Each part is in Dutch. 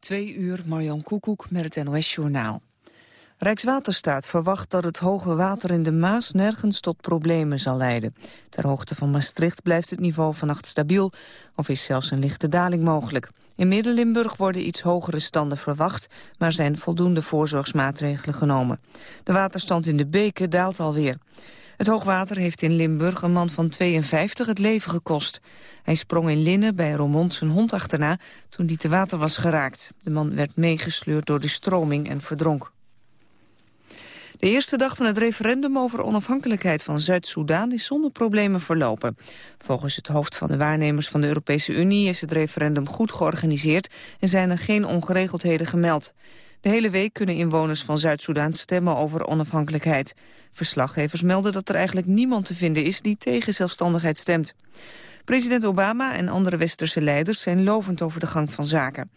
Twee uur, Marjan Koekoek met het NOS-journaal. Rijkswaterstaat verwacht dat het hoge water in de Maas nergens tot problemen zal leiden. Ter hoogte van Maastricht blijft het niveau vannacht stabiel, of is zelfs een lichte daling mogelijk. In Midden-Limburg worden iets hogere standen verwacht, maar zijn voldoende voorzorgsmaatregelen genomen. De waterstand in de beken daalt alweer. Het hoogwater heeft in Limburg een man van 52 het leven gekost. Hij sprong in Linnen bij Romont zijn hond achterna toen die te water was geraakt. De man werd meegesleurd door de stroming en verdronk. De eerste dag van het referendum over onafhankelijkheid van Zuid-Soedan is zonder problemen verlopen. Volgens het hoofd van de waarnemers van de Europese Unie is het referendum goed georganiseerd en zijn er geen ongeregeldheden gemeld. De hele week kunnen inwoners van Zuid-Soedan stemmen over onafhankelijkheid. Verslaggevers melden dat er eigenlijk niemand te vinden is die tegen zelfstandigheid stemt. President Obama en andere westerse leiders zijn lovend over de gang van zaken.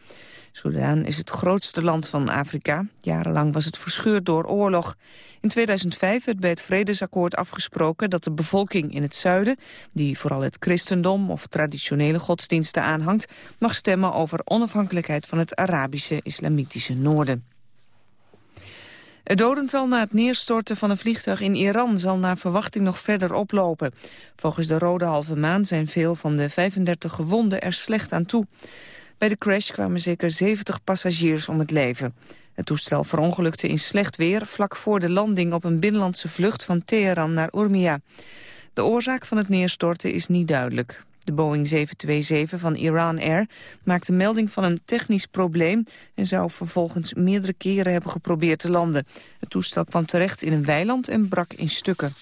Soedan is het grootste land van Afrika. Jarenlang was het verscheurd door oorlog. In 2005 werd bij het vredesakkoord afgesproken dat de bevolking in het zuiden, die vooral het christendom of traditionele godsdiensten aanhangt, mag stemmen over onafhankelijkheid van het Arabische islamitische noorden. Het dodental na het neerstorten van een vliegtuig in Iran zal naar verwachting nog verder oplopen. Volgens de Rode Halve Maan zijn veel van de 35 gewonden er slecht aan toe. Bij de crash kwamen zeker 70 passagiers om het leven. Het toestel verongelukte in slecht weer vlak voor de landing op een binnenlandse vlucht van Teheran naar Urmia. De oorzaak van het neerstorten is niet duidelijk. De Boeing 727 van Iran Air maakte melding van een technisch probleem... en zou vervolgens meerdere keren hebben geprobeerd te landen. Het toestel kwam terecht in een weiland en brak in stukken.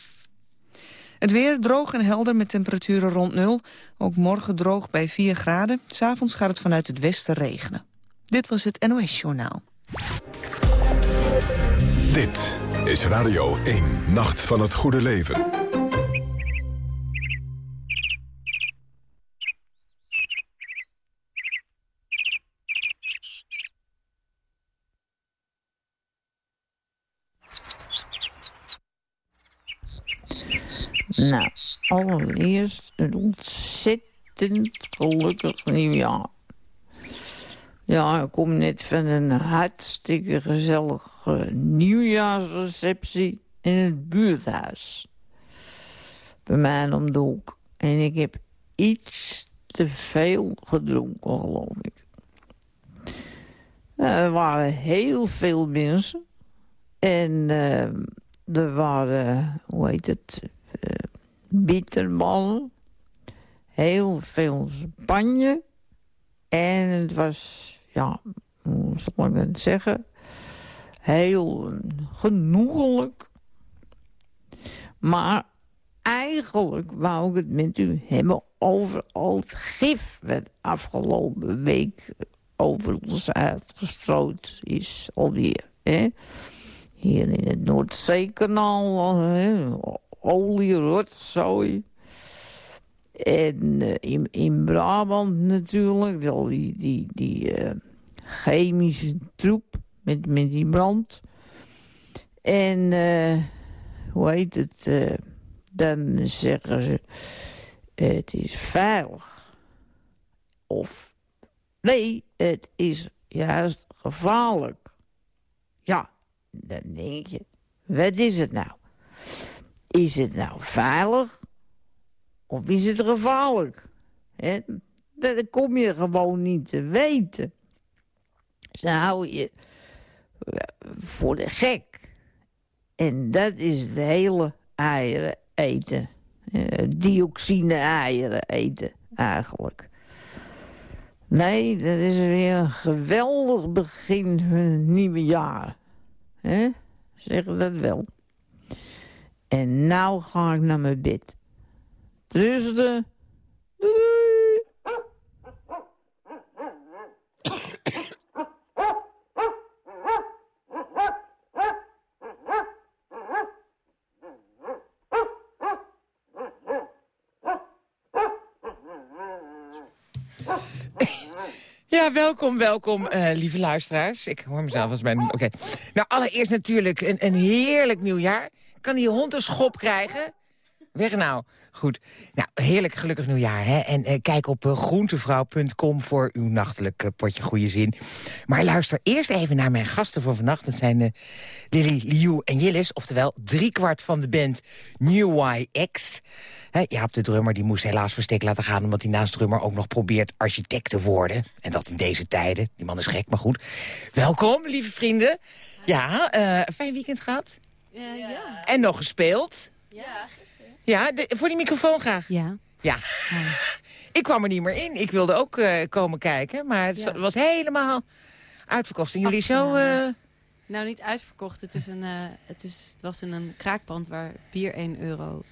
Het weer droog en helder met temperaturen rond nul. Ook morgen droog bij 4 graden. S'avonds gaat het vanuit het westen regenen. Dit was het NOS Journaal. Dit is Radio 1, Nacht van het Goede Leven. Nou, allereerst een ontzettend gelukkig nieuwjaar. Ja, ik kom net van een hartstikke gezellige nieuwjaarsreceptie in het buurthuis. Bij mij om. En ik heb iets te veel gedronken, geloof ik. Nou, er waren heel veel mensen. En uh, er waren, hoe heet het, bitterballen, heel veel spanje. En het was, ja, hoe zal ik het zeggen, heel genoegelijk. Maar eigenlijk wou ik het met u hebben over al het gif... wat afgelopen week over ons uitgestrooid is alweer. Hè? Hier in het Noordzeekanaal? Olie, rotzooi. En uh, in, in Brabant natuurlijk, al die, die, die uh, chemische troep met, met die brand. En uh, hoe heet het? dan zeggen ze, het is veilig. Of, nee, het is juist gevaarlijk. Ja, dan denk je, wat is het nou? Is het nou veilig? Of is het gevaarlijk? Dat kom je gewoon niet te weten. Ze houden je eh, voor de gek. En dat is de hele eieren eten. Uh, dioxine eieren eten, eigenlijk. Nee, dat is weer een geweldig begin van het nieuwe jaar. He? Zeggen dat wel. En nou ga ik naar mijn bed. Trusten. Doei. Ja, welkom, welkom, uh, lieve luisteraars. Ik hoor mezelf als mijn... Oké. Nou, allereerst natuurlijk een, een heerlijk nieuwjaar. Kan die hond een schop krijgen? Weg nou. Goed. Nou, heerlijk gelukkig nieuwjaar. Hè? En eh, kijk op eh, groentevrouw.com voor uw nachtelijk eh, potje goede zin. Maar luister eerst even naar mijn gasten voor vannacht. Dat zijn eh, Lily, Liu en Jillis. Oftewel driekwart van de band New YX. Hè, Jaap de drummer die moest helaas verstek laten gaan... omdat hij naast drummer ook nog probeert architect te worden. En dat in deze tijden. Die man is gek, maar goed. Welkom, lieve vrienden. Ja, fijn weekend gehad. Ja. En nog gespeeld. Ja, Ja, de- voor die microfoon graag. Ja. Ja. Ik kwam er niet meer in. Ik wilde ook eh, komen kijken, maar het Ja. was helemaal uitverkocht. En jullie zo... eh, Nou, niet uitverkocht. Het, is een, eh, het, is, het was in een kraakpand waar bier 1,50 euro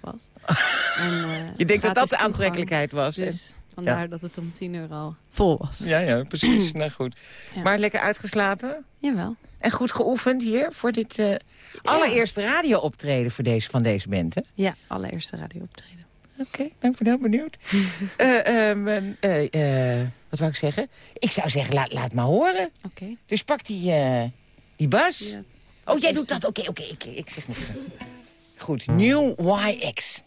was. En, eh, je denkt dat dat de toegang. aantrekkelijkheid was. Dus vandaar dat het om 10 euro vol was. ja, ja, precies. nou goed. Ja. Maar lekker uitgeslapen? Jawel. En goed geoefend hier voor dit eh, allereerste radio-optreden voor deze, van deze band, hè? Ja, allereerste radiooptreden. Oké, nou, ik ben heel benieuwd. Eh, ehm, eh, eh, wat wou ik zeggen? Ik zou zeggen, laat, laat maar horen. Oké. Dus pak die, die bas. Ja. Oh, jij doet dat- dat? Oké, oké, ik, ik zeg niet. Goed, New YX.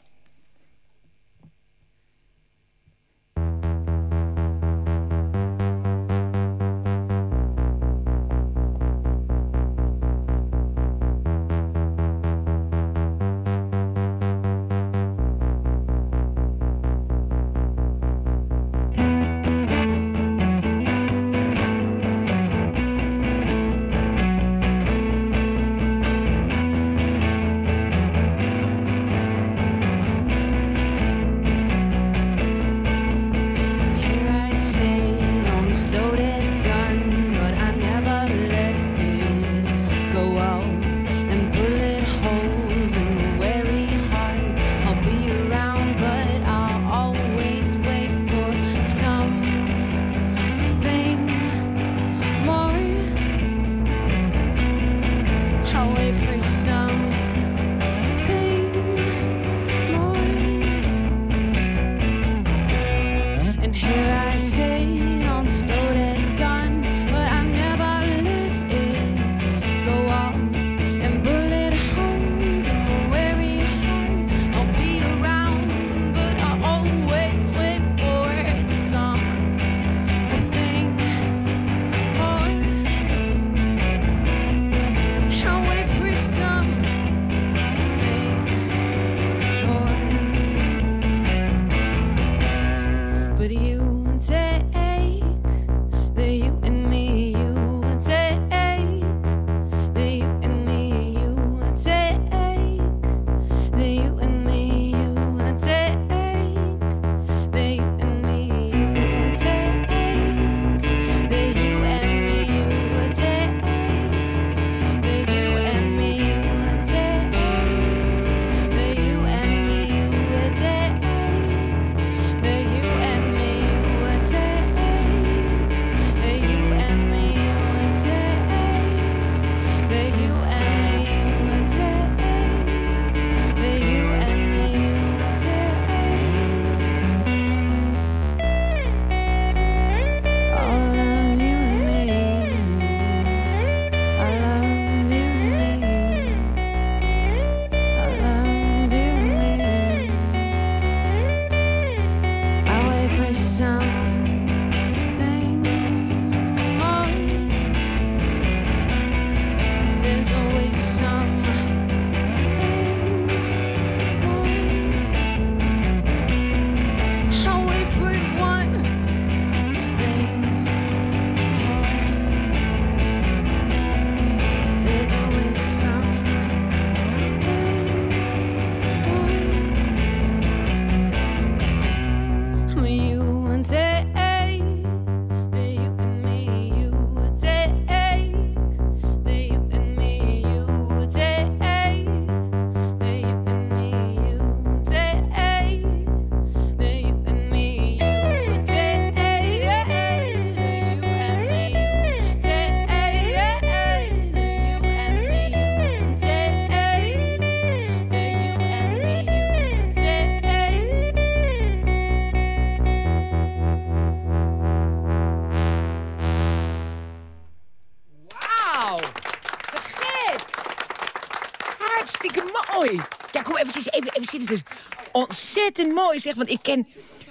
Ontzettend mooi, zeg. Want ik ken...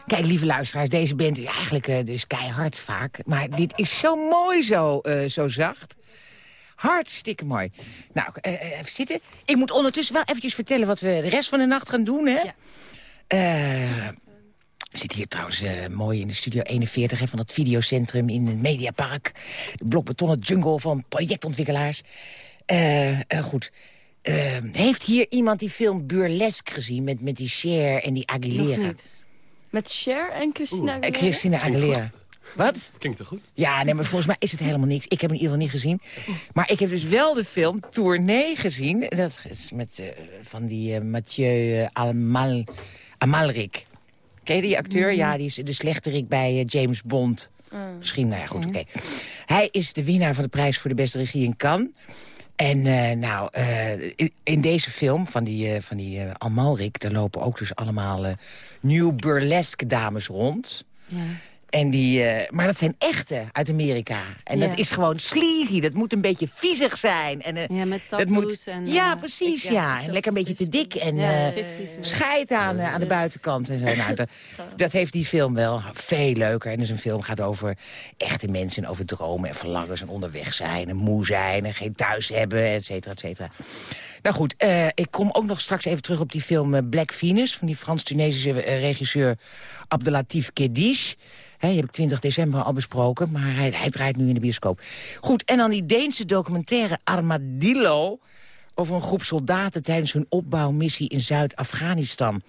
Kijk, lieve luisteraars, deze band is eigenlijk eh, dus keihard vaak. Maar dit is zo mooi zo, eh, zo zacht. Hartstikke mooi. Nou, eh, even zitten. Ik moet ondertussen wel eventjes vertellen wat we de rest van de nacht gaan doen, hè? Ja. We zitten hier trouwens mooi in de Studio 41 hè, van het videocentrum in het Mediapark. De blokbetonnen jungle van projectontwikkelaars. Eh, goed. Eh, heeft hier iemand die film Burlesque gezien met, met die Cher en die Aguilera? Nog niet. Met Cher en Christina Aguilera? Christina Aguilera. Wat? Klinkt toch goed? Ja, nee, maar volgens mij is het helemaal niks. Ik heb hem in ieder geval niet gezien. Maar ik heb dus wel de film Tournee gezien. Dat is met eh, van die eh, Mathieu eh, Amal, Amalric. Ken je die acteur? Ja, die is de slechterik bij James Bond. Misschien, nou ja, goed, oké. Hij is de winnaar van de prijs voor de beste regie in Cannes. En eh, nou, eh, in, deze film van die, eh, van die Amalric... daar lopen ook dus allemaal new burlesque dames rond... Ja. En die, eh, maar dat zijn echte uit Amerika. En Ja. dat is gewoon sleazy. Dat moet een beetje viezig zijn. En, eh, Ja, met dat moet, en, Ja, eh, precies, ik- ja. ja, En lekker een beetje te dik. En Ja, 50's, maar- scheid aan, aan de buitenkant. En zo. Nou, dat, dat heeft die film wel veel leuker. En dus een film gaat over echte mensen. En over dromen en verlangens. En onderweg zijn. En moe zijn. En geen thuis hebben. Et cetera, et cetera. Nou goed, ik kom ook nog straks even terug op die film Black Venus... van die Frans-Tunesische regisseur Abdelatif Kedish. Die heb ik 20 december al besproken, maar hij, hij draait nu in de bioscoop. Goed, en dan die Deense documentaire Armadillo... over een groep soldaten tijdens hun opbouwmissie in Zuid-Afghanistan...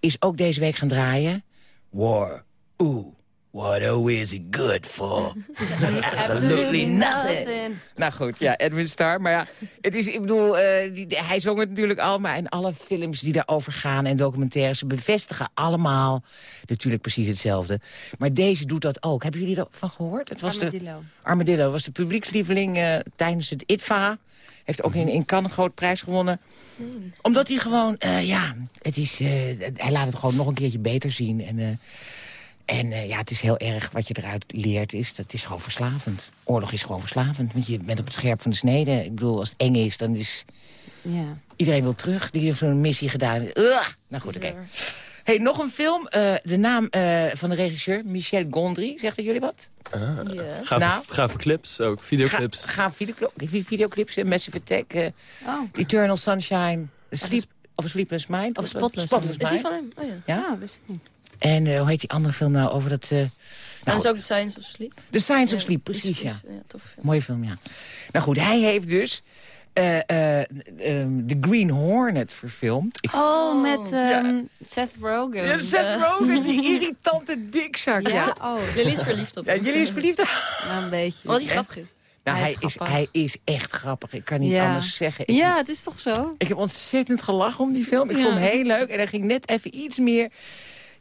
is ook deze week gaan draaien. War, ooh, what are we good for? Absolutely nothing. Nou goed, ja, Edwin Starr. Maar ja, het is, ik bedoel, eh, die, hij zong het natuurlijk al... maar in alle films die daarover gaan en documentaires... ze bevestigen allemaal natuurlijk precies hetzelfde. Maar deze doet dat ook. Hebben jullie daarvan gehoord? Het was De, Armadillo. Armadillo was de publiekslieveling eh, tijdens het ITVA. Heeft ook in, in Cannes een groot prijs gewonnen. Omdat hij gewoon, eh, ja, het is, eh, hij laat het gewoon nog een keertje beter zien. En, eh, en eh, ja, het is heel erg wat je eruit leert. Is, dat is gewoon verslavend. Oorlog is gewoon verslavend. Want je bent op het scherp van de snede. Ik bedoel, als het eng is, dan is Ja. iedereen wil terug. Die heeft zo'n missie gedaan. Ugh! Nou goed, oké. Hey, nog een film. eh, de naam eh, van de regisseur, Michel Gondry. Zegt dat jullie wat? Ja. Gaaf, Nou. clips, ook videoclips. Ga, videoclips, videoclips Massive Attack, Oh, Eternal Sunshine, Sleep, of Sleepless Mind. Of? Spotless. Spotless Is die Mind. van hem? Oh ja. Ja? ja, wist ik niet. En eh, hoe heet die andere film nou over dat... eh En nou, dat is ook The Science of Sleep. The Science of Ja, Sleep, precies, ja. ja. tof film. Mooie film, ja. Nou goed, hij heeft dus eh, eh, ehm, The Green Hornet verfilmd. Ik Oh, met ehm, Ja. Seth Rogen. Ja, Seth Rogen, die irritante dikzak. Ja, Ja, ja. oh, Lily is verliefd op ja hem. jullie is verliefd. nou, een beetje. Wat hij grappig is. Nou, Hij hij, is hij is echt grappig. Ik kan niet Ja. anders zeggen. Ik, Ja, het is toch zo? ik heb ontzettend gelachen om die film. Ik Ja. vond hem heel leuk. En hij ging net even iets meer...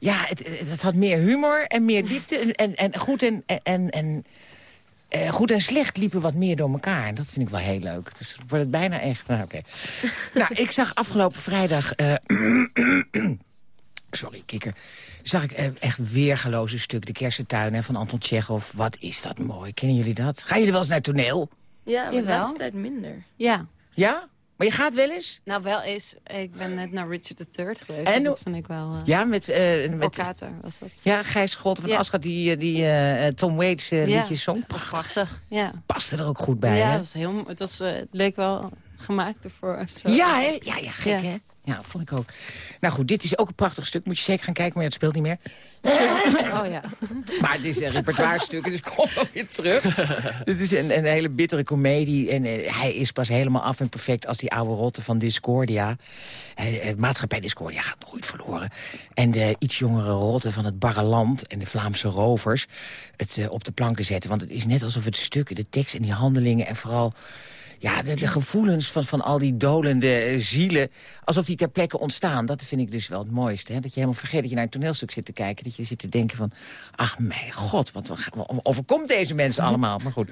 Ja, het, het, had meer humor en meer diepte. En, en, en goed en... en, en eh, goed en slecht liepen wat meer door elkaar. En dat vind ik wel heel leuk. Dus wordt het bijna echt... Nou, oké. nou, ik zag afgelopen vrijdag... eh, sorry, kikker. Zag ik eh, echt weergeloze stuk. De Kersentuin hè, van Anton Tchekhov. Wat is dat mooi. Kennen jullie dat? Gaan jullie wel eens naar het toneel? Ja, maar de laatste tijd minder. Ja. Ja? Maar je gaat wel eens? Nou, wel eens. Ik ben net naar Richard III geweest. En En dat vind ik wel... eh Ja, met... eh met Okater was dat. ja, Gijs Scholten van Ja. Aschat die, eh, die eh, Tom Waits eh, Ja. liedjes zong. Prachtig. Ja, Paste er ook goed bij, ja hè? het, was heel, het, was, het leek wel gemaakt ervoor. Zo. Ja, hè? Ja, ja, gek, Ja. hè? Ja, vond ik ook. Nou goed, dit is ook een prachtig stuk. Moet je zeker gaan kijken, maar het speelt niet meer. Oh ja. Maar het is een repertoire-stuk, dus kom nog weer terug. Dit is een, een hele bittere komedie. En eh, hij is pas helemaal af en perfect als die oude rotte van Discordia. Eh, maatschappij Discordia gaat nooit verloren. En de iets jongere rotte van het barre land en de Vlaamse rovers... het eh, op de planken zetten. Want het is net alsof het stukken, de tekst en die handelingen... en vooral ja, de, gevoelens van, van al die dolende eh, zielen... alsof die ter plekke ontstaan. Dat vind ik dus wel het mooiste. Hè? Dat je helemaal vergeet dat je naar een toneelstuk zit te kijken. Dat je zit te denken van... ach, mijn god, wat, wat overkomt deze mensen allemaal? Maar goed.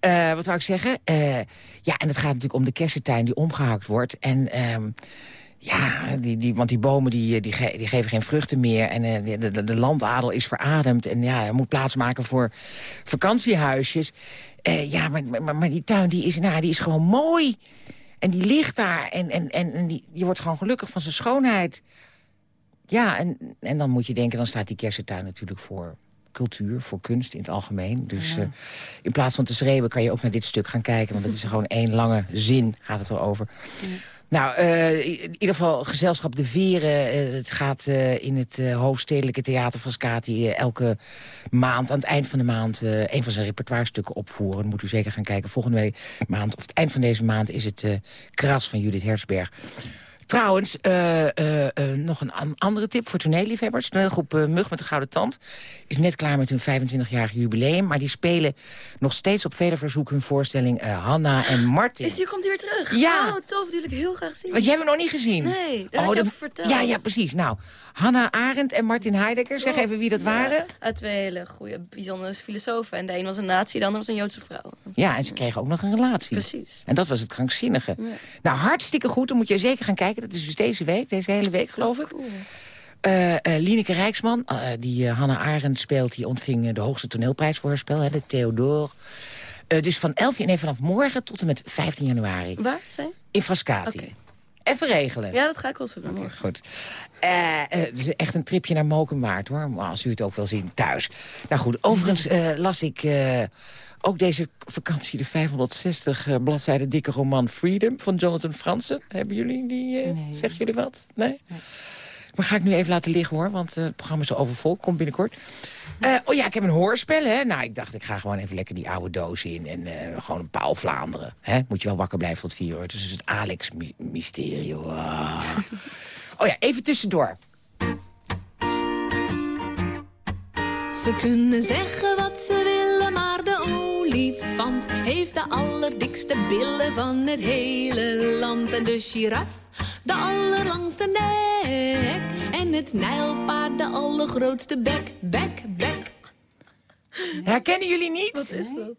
Eh, wat wou ik zeggen? Eh, ja, en het gaat natuurlijk om de kersentuin die omgehakt wordt. En... ehm, ja, die, die, want die bomen die, die, ge- die geven geen vruchten meer. En eh, de, de, de landadel is verademd. En ja, er moet plaats maken voor vakantiehuisjes. Eh, ja, maar, maar, maar die tuin die is, nou, die is gewoon mooi. En die ligt daar en, en, en, en die, je wordt gewoon gelukkig van zijn schoonheid. Ja, en, en dan moet je denken, dan staat die kersentuin natuurlijk voor cultuur, voor kunst in het algemeen. Dus eh, in plaats van te schreeuwen kan je ook naar dit stuk gaan kijken. Want het is gewoon één lange zin, gaat het erover. Nou, eh, in ieder geval gezelschap De Veren. eh, het gaat eh, in het hoofdstedelijke theater van Scati... eh, elke maand, aan het eind van de maand... een van zijn repertoirestukken opvoeren. Moet u zeker gaan kijken. Volgende maand, of het eind van deze maand... is het Kras van Judith Hersberg. Trouwens, eh, eh, eh, nog een an- andere tip voor toneelliefhebbers. Toneelgroep eh, Mug met de Gouden Tand is net klaar met hun 25-jarig jubileum. Maar die spelen nog steeds op vele verzoek hun voorstelling Hanna en Martin. Is die komt hier terug? Ja. Oh, tof, die wil ik heel graag zien. Want jij hebt hem nog niet gezien? Nee, dat Oh, over verteld. Ja, ja, precies. Nou, Hanna Arendt en Martin Heidegger. Zeg even wie dat Ja, waren. twee hele goede, bijzondere filosofen. En de een was een nazi, de ander was een Joodse vrouw. Ja, en ze kregen ook nog een relatie. Precies. En dat was het krankzinnige. Nou, hartstikke goed. Dan moet je zeker gaan kijken. Dat is dus deze week, deze hele week, geloof ik. Cool. Eh eh, Lineke Rijksman, eh, die Hannah Arendt speelt... die ontving de hoogste toneelprijs voor haar spel, hè, de Theodore. Dus van 11 nee, vanaf morgen tot en met 15 januari. Waar zijn? In Frascati. Even regelen. Ja, dat ga ik wel zo doen. Goed. Het is echt een tripje naar Moken waard, hoor. Maar als u het ook wil zien thuis. Nou goed, overigens las ik ook deze vakantie... de 560 eh, bladzijden dikke roman Freedom van Jonathan Franzen. Hebben jullie die... eh Nee. Zeggen jullie wat? Nee? Maar ga ik nu even laten liggen, hoor. Want eh, het programma is zo overvol. Komt binnenkort. Eh, oh ja, ik heb een hoorspel, hè. Nou, ik dacht, ik ga gewoon even lekker die oude doos in. En eh, gewoon een paal Vlaanderen. Hè? Moet je wel wakker blijven tot vier uur. Dus het Alex-mysterie. Wow. Oh ja, even tussendoor. Ze kunnen zeggen wat ze willen, olifant heeft de allerdikste billen van het hele land. En de giraf de allerlangste nek. En het nijlpaard de allergrootste bek, bek, bek. Herkennen jullie niet? Wat is dat?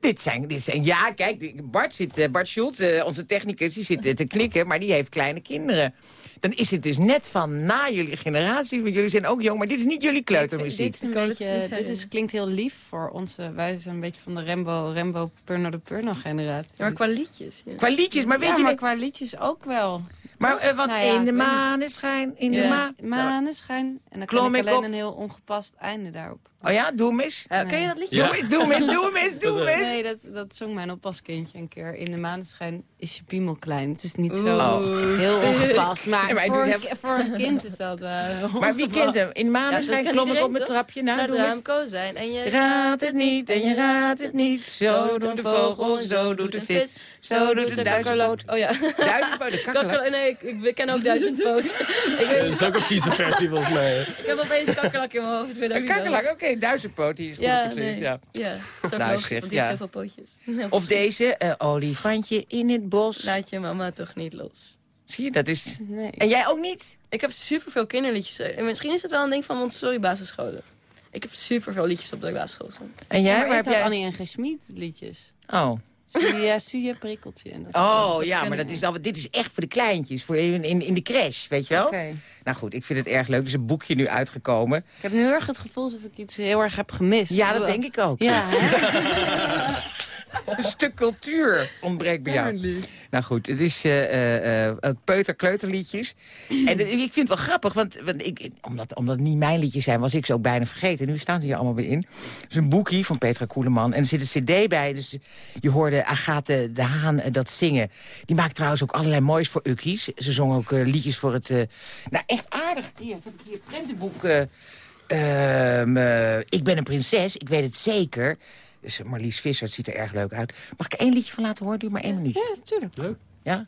Dit zijn, dit zijn, ja, kijk, Bart, zit, eh, Bart Schultz, eh, onze technicus, die zit eh, te knikken, maar die heeft kleine kinderen. Dan is het dus net van na jullie generatie, want jullie zijn ook jong, maar dit is niet jullie Dit kleutermuziek. is een beetje, niet dit is, klinkt heel lief voor onze... Wij zijn een beetje van de Rembo, Rembo Purno de Purno generatie. Ja, maar qua liedjes. Ja. Qua liedjes, maar weet ja, je... maar qua liedjes ook wel. maar eh, wat Nou ja, in de maneschijn, in de maan... Maneschijn. En dan Klom kan ik ik alleen op. een heel ongepast einde daarop. Oh ja, doe hem eens. Ja, ken je dat liedje? Ja. Doe, eens, doe hem eens, doe hem eens, doe hem eens. Nee, dat, dat zong mijn oppaskindje een keer. In de maneschijn is je piemel klein. Het is niet zo Oeh, heel sick. ongepast. Maar, voor, een, ki- voor een kind is dat wel Maar wie kent hem? In de maneschijn Ja, klom ik op mijn trapje. Nou, Naar eens. raam zijn en je Raadt het niet en je raadt het niet. Zo doet de vogel, zo doet de vis. Zo doet de duizendpoot. Oh ja. Duizendpoot, de kakkerlak. Nee, ik, ik ken ook duizendpoot. ik, Dat weet, is ook een vieze versie volgens mij. ik heb opeens kakkerlak in mijn hoofd. Een kakkerlak, oké, duizendpoot, die is goed Ja, precies. nee. Ja. Ja, dat is ook Nou, logisch, zeg, want die heeft ja. heel veel pootjes. Heel veel Of deze, eh, olifantje in het bos. Laat je mama toch niet los. Zie je, dat is... Nee. En jij ook niet? Ik heb superveel kinderliedjes. En misschien is het wel een ding van Montessori basisscholen. Ik heb superveel liedjes op de basisschool. En jij, maar waar ik heb jij... Annie en Gesmied liedjes. Oh, Suja, Suja prikkeltje. En dat oh dat ja, maar dat is al, dit is echt voor de kleintjes, voor in, in, in de crash, weet je wel? Oké. Nou goed, ik vind het erg leuk. Er is een boekje nu uitgekomen. Ik heb nu heel erg het gevoel alsof ik iets heel erg heb gemist. Ja, dat denk ik ook. Ja? Een stuk cultuur ontbreekt bij jou. Nou goed, het is eh eh eh, peuter-kleuterliedjes. En het- ik vind het wel grappig, want, want ik, omdat, omdat het niet mijn liedjes zijn... was ik ze ook bijna vergeten. Nu staan ze hier allemaal weer in. Het is een boekje van Petra Koeleman. En er zit een cd bij, dus je hoorde Agathe de Haan dat zingen. Die maakt trouwens ook allerlei moois voor ukkies. Ze zong ook liedjes voor het... nou, echt aardig. Hier, ik heb hier een prentenboek... eh, ehm, eh, ik ben een prinses, ik weet het zeker. Dus eh, Marlies Visser, het ziet er erg leuk uit. Mag ik er één liedje van laten horen? Duur maar één minuutje. Ja, natuurlijk. Ja?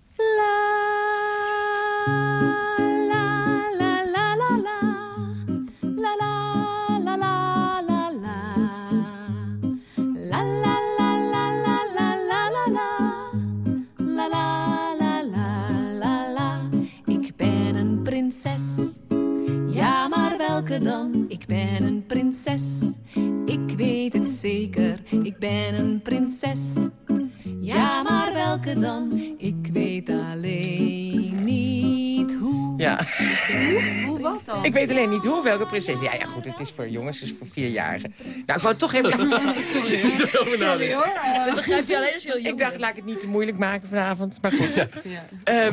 Ik ben een prinses. Ja, maar welke dan? Ik ben een prinses. Ik weet het zeker. Ik ben een prinses. Ja, maar welke dan? Ik weet alleen niet. Ja. Hoe wat dan? Ik weet alleen niet hoe, welke prinses. Ja, ja, goed, het is voor jongens, het is voor vierjarigen. Nou, ik wou toch even... Sorry hoor. Dat begrijpt alleen als je heel jong Ik dacht, laat ik het niet te moeilijk maken vanavond. Maar goed. Ehm, eh,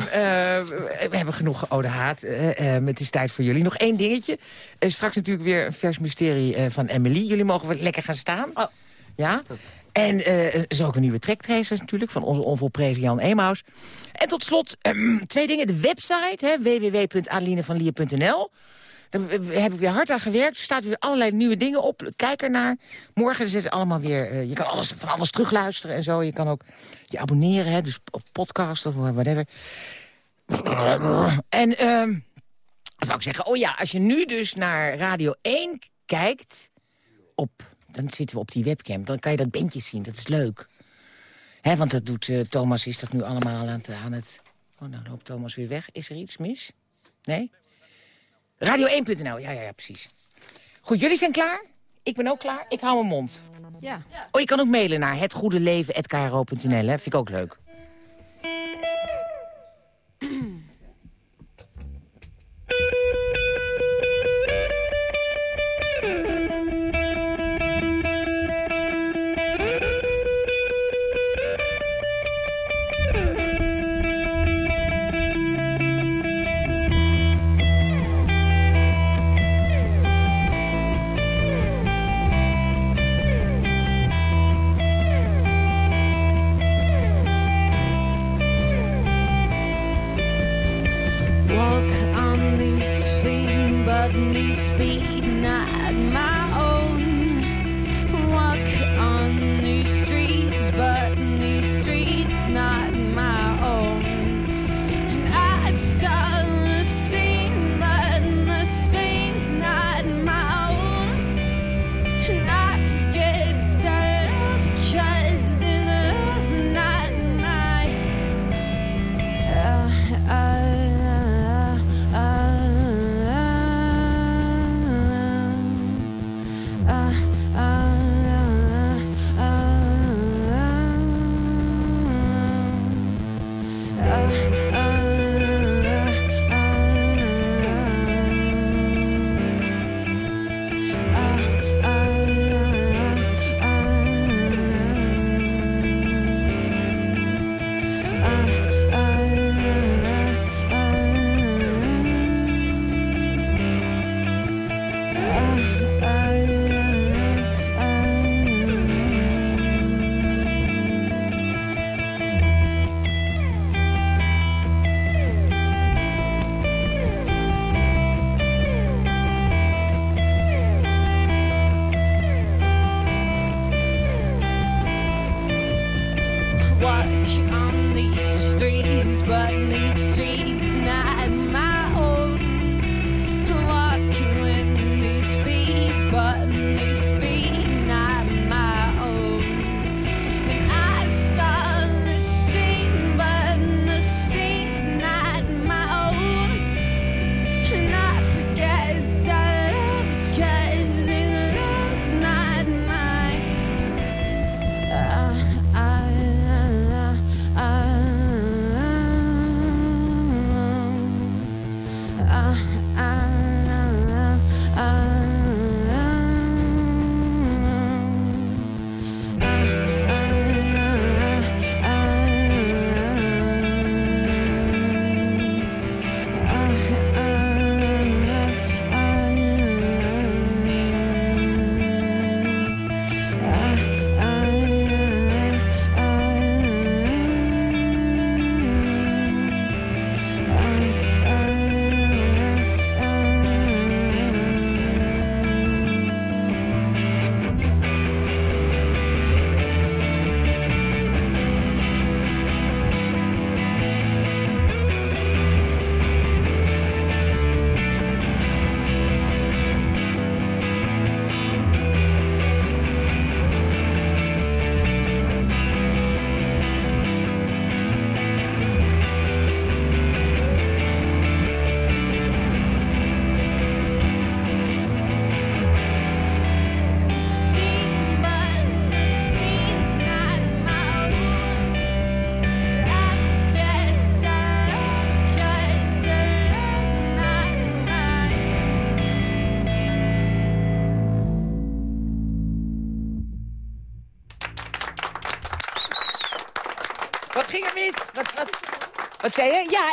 we hebben genoeg ode haat. Eh, ehm, het is tijd voor jullie. Nog één dingetje. Eh, straks natuurlijk weer een vers mysterie eh, van Emily. Jullie mogen wel lekker gaan staan. Oh. Ja? En eh, er is ook een nieuwe tracktracer natuurlijk... van onze onvolprezen Jan Emaus. En tot slot ehm, twee dingen. De website, www.adelinevanlier.nl. Daar heb ik weer hard aan gewerkt. Er staat weer allerlei nieuwe dingen op. Kijk ernaar. Morgen zit allemaal weer... eh, je kan alles, van alles terugluisteren en zo. Je kan ook je abonneren, hè, dus op podcast of whatever. En ehm wat wou ik zeggen? Oh ja, als je nu dus naar Radio 1 kijkt... Op, dan zitten we op die webcam. Dan kan je dat bandje zien. Dat is leuk. Hè, want dat doet eh, Thomas is dat nu allemaal aan het, aan het... Oh, nou loopt Thomas weer weg. Is er iets mis? Nee? Radio1.nl, ja, ja, ja, precies. Goed, jullie zijn klaar? Ik ben ook klaar. Ik hou mijn mond. Ja. Oh, je kan ook mailen naar hetgoedeleven.kro.nl, hè? Vind ik ook leuk.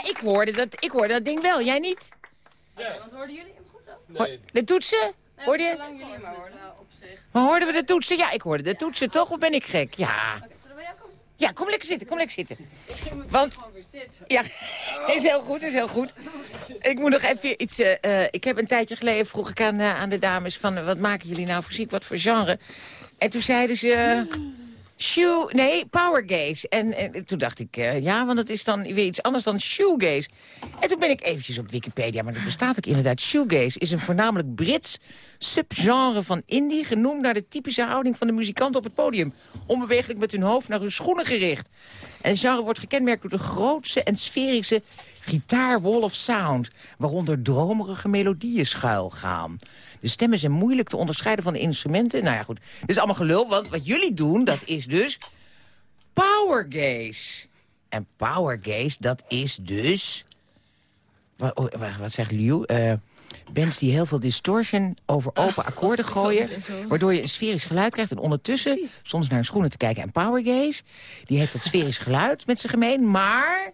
Ja, ik hoorde, dat, ik hoorde dat ding wel. Jij niet? Want hoorden jullie hem goed dan? Nee, De toetsen? Hoorde je? Zolang jullie maar hoorden. op zich. Maar hoorden we de toetsen? Ja, ik hoorde de toetsen toch? Of ben ik gek? Ja. Zullen we bij jou komen? Ja, kom lekker zitten, kom lekker zitten. Want, Gewoon weer zitten. ja, is heel goed, is heel goed. Ik moet nog even iets... eh, eh, ik heb een tijdje geleden vroeg ik aan, eh, aan de dames van... wat maken jullie nou voor ziek, wat voor genre? En toen zeiden ze... shoe, nee, power gaze. En, en toen dacht ik, eh, ja, want dat is dan weer iets anders dan shoegaze. En toen ben ik eventjes op Wikipedia, maar dat bestaat ook inderdaad. Shoegaze is een voornamelijk Brits subgenre van indie... genoemd naar de typische houding van de muzikanten op het podium. Onbewegelijk met hun hoofd naar hun schoenen gericht. En het genre wordt gekenmerkt door de grootse en sferische gitaar-wall of sound... waaronder dromerige melodieën schuilgaan. De stemmen zijn moeilijk te onderscheiden van de instrumenten. Nou ja, goed. Dit is allemaal gelul, want wat jullie doen, dat is dus power gaze. En power gaze, dat is dus... Wat, oh, wacht, wat zegt Liu? Eh bands die heel veel distortion over open akkoorden gooien... waardoor je een sferisch geluid krijgt. En ondertussen soms naar hun schoenen te kijken. En power gaze, die heeft dat sferisch geluid met zijn gemeen... maar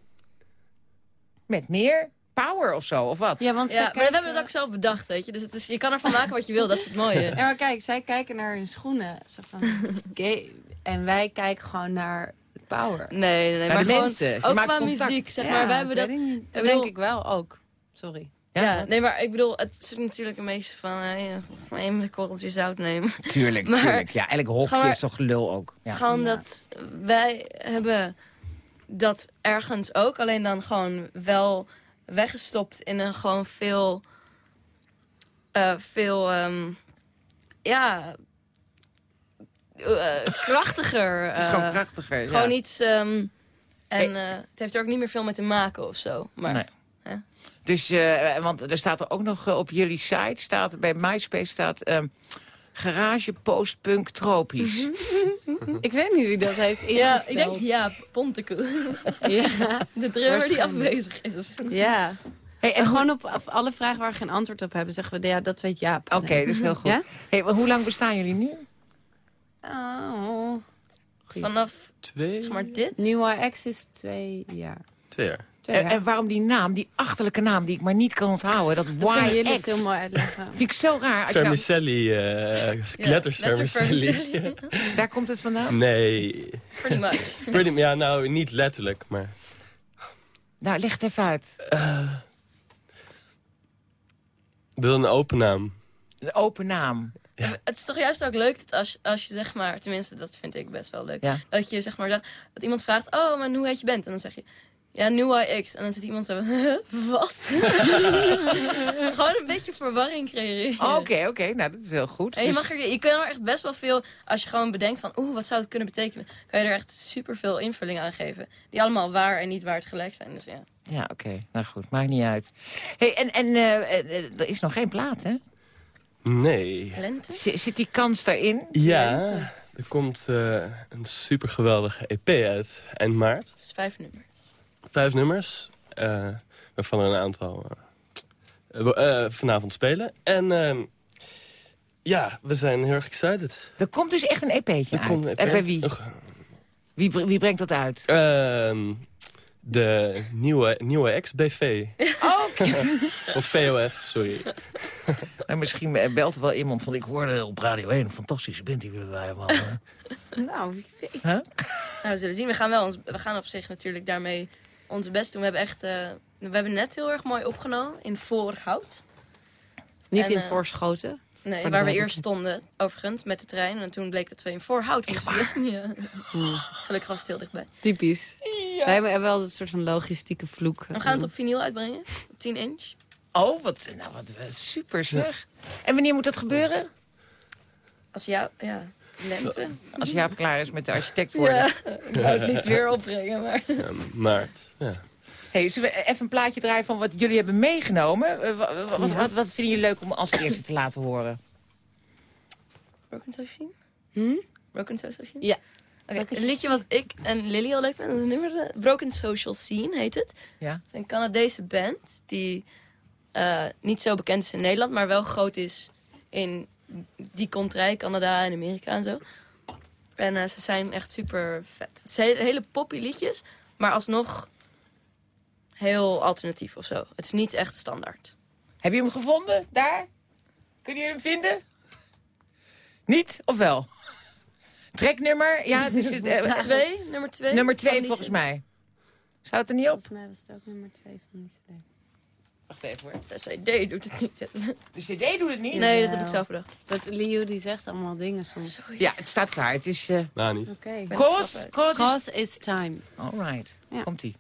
met meer power of zo, of wat? Ja, want Ja, maar we hebben het ook zelf bedacht, weet je. Dus het is, je kan ervan maken wat je wil, dat is het mooie. Ja, maar kijk, zij kijken naar hun schoenen. Zo van, gay. En wij kijken gewoon naar power. Nee, nee, maar de gewoon, mensen. Ook qua contact. muziek, zeg maar. Wij hebben dat... ik denk ik wel ook. Sorry. Ja, nee, maar ik bedoel, het is natuurlijk een beetje van... eh, maar één korreltje zout nemen. Tuurlijk, Maar- tuurlijk. Ja, elk hokje maar- is toch lul ook. Ja. Gewoon dat wij hebben dat ergens ook, alleen dan gewoon wel weggestopt in een gewoon veel, eh, veel, ehm, ja, eh, krachtiger. Het is eh, gewoon krachtiger. Gewoon ja. iets, ehm, en eh, het heeft er ook niet meer veel mee te maken of zo. Maar Nee. Dus, eh, want er staat er ook nog eh, op jullie site, staat, bij MySpace staat... ehm, garage postpunk tropisch. Ik weet niet wie dat heeft ja, ik denk ja, Pontekoe. Ja. De drummer die afwezig is. ja. Hey, En gewoon op, alle vragen waar we geen antwoord op hebben, zeggen we, ja, dat weet Jaap. Oké, dat is heel goed. Ja? Hey, maar hoe lang bestaan jullie nu? Oh. Vanaf, twee, zeg maar dit. Nieuwe X is twee jaar. twee jaar. Twee En, en waarom die naam, die achterlijke naam die ik maar niet kan onthouden, dat dat jullie YX. heel mooi uitleggen. Vind ik zo raar. Als je nou- Vermicelli, eh letters vermicelli. daar komt het vandaan? Nee, Pretty much. pretty, ja, nou, niet letterlijk, maar... Nou, leg het even uit. Ik wil een open naam. Een open naam. Het is toch juist ook leuk dat als, als je zeg maar, tenminste dat vind ik best wel leuk. Ja. Dat je zeg maar, dat iemand vraagt, oh, maar hoe heet je bent? En dan zeg je, ja, New IX. En dan zit iemand zo, wat? Gewoon een beetje verwarring creëren. Oké, oké. Nou, dat is heel goed. En je, Dus- mag er, je kan er echt best wel veel, als je gewoon bedenkt van, oeh, wat zou het kunnen betekenen? Kan je er echt superveel invulling aan geven. Die allemaal waar en niet waar tegelijk zijn. Dus ja. Ja, oké. Nou goed, maakt niet uit. Hey, en en eh, eh, er is nog geen plaat, hè? Nee. Lente? Z- zit die kans daarin? Ja, er komt eh, een super geweldige EP uit eind maart. Dat is vijf nummers. Vijf nummers, eh, waarvan er een aantal eh, eh, vanavond spelen. En ehm, ja, we zijn heel erg excited. Er komt dus echt een EP'tje Er uit. komt een EP. En bij wie? Een- Wie, br- wie brengt dat uit? Ehm, de nieuwe, nieuwe ex-BV. Oké. Of VOF, sorry. En misschien belt er wel iemand van... ik hoorde op Radio 1 een fantastische band, die willen wij wel. eh. Nou, wie weet. Nou, we zullen zien. We gaan, wel ons, we gaan op zich natuurlijk daarmee ons best doen. We hebben echt, eh, we hebben net heel erg mooi opgenomen in Voorhout. Niet En, in eh, Voorschoten. Nee, waar we eerst stonden, overigens, met de trein. En toen bleek dat we in Voorhout moesten. Ja. Gelukkig was het heel dichtbij. Typisch. Wij hebben wel een soort van logistieke vloek. We gaan het op vinyl uitbrengen, op 10 inch. Oh, wat, nou, wat eh, super zeg. En wanneer moet dat gebeuren? Als jou, ja, lente. Als Jaap klaar is met de architect worden. Ja, ik wou het niet weer opbrengen, maar... Ja, maart. Ja. Hey, zullen we even een plaatje draaien van wat jullie hebben meegenomen? Eh, wa- wa- Wat, wat, wat, vinden jullie leuk om als eerste te laten horen? Broken Social Hm? Broken Social Scene? Ja. Oké, het liedje wat ik en Lily al leuk vinden, dat nummer eh, Broken Social Scene heet het. Ja. Het is een Canadese band die eh, niet zo bekend is in Nederland, maar wel groot is in die contrij, Canada en Amerika en zo. En eh, ze zijn echt super vet. Het zijn hele poppy liedjes, maar alsnog heel alternatief of zo. Het is niet echt standaard. Heb je hem gevonden, daar? Kunnen jullie hem vinden? Niet, of wel? Treknummer? Ja, het is het, eh, Twee, nummer twee. nummer twee volgens mij. Staat het er niet op? Volgens mij was het ook nummer twee van die cd. Wacht even hoor. De CD doet het niet. De cd doet het niet? Nee, dat heb ik zelf bedacht. Dat Leo die zegt allemaal dingen soms. Ja, het staat klaar. Het is... eh Nou, niet. Oké. Cause, cause is... Cause is time. Alright, Ja. komt-ie.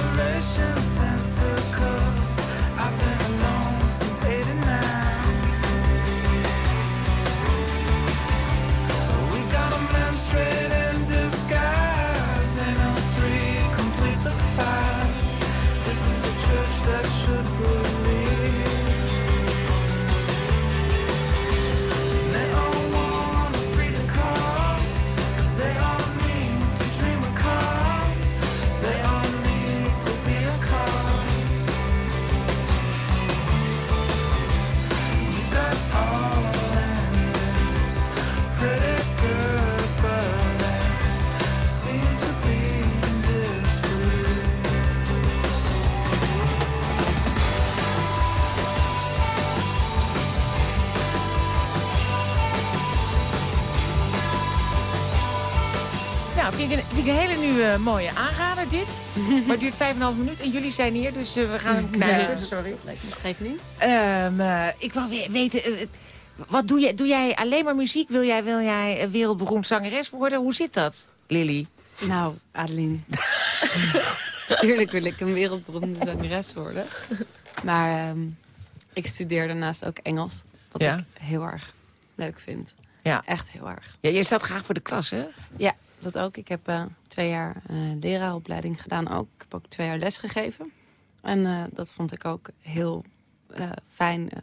Generations. Nieuwe mooie aanrader dit. maar het duurt 5,5 minuten en jullie zijn hier, dus eh, we gaan hem knijpen. Ja. Sorry. Geeft niet. Ehm, eh, ik wil we- weten, eh, wat doe jij, doe jij alleen maar muziek? Wil jij, wil jij wereldberoemd zangeres worden? Hoe zit dat, Lily? Nou, Adeline. Tuurlijk wil ik een wereldberoemde zangeres worden. Maar ehm, ik studeer daarnaast ook Engels. Wat Ja. ik heel erg leuk vind. Ja. Echt heel erg. Ja, je staat graag voor de klas, hè? Ja, dat ook. Ik heb eh, twee jaar eh leraaropleiding gedaan ook. Ik heb ook twee jaar les gegeven. En eh, dat vond ik ook heel eh, fijn, eh,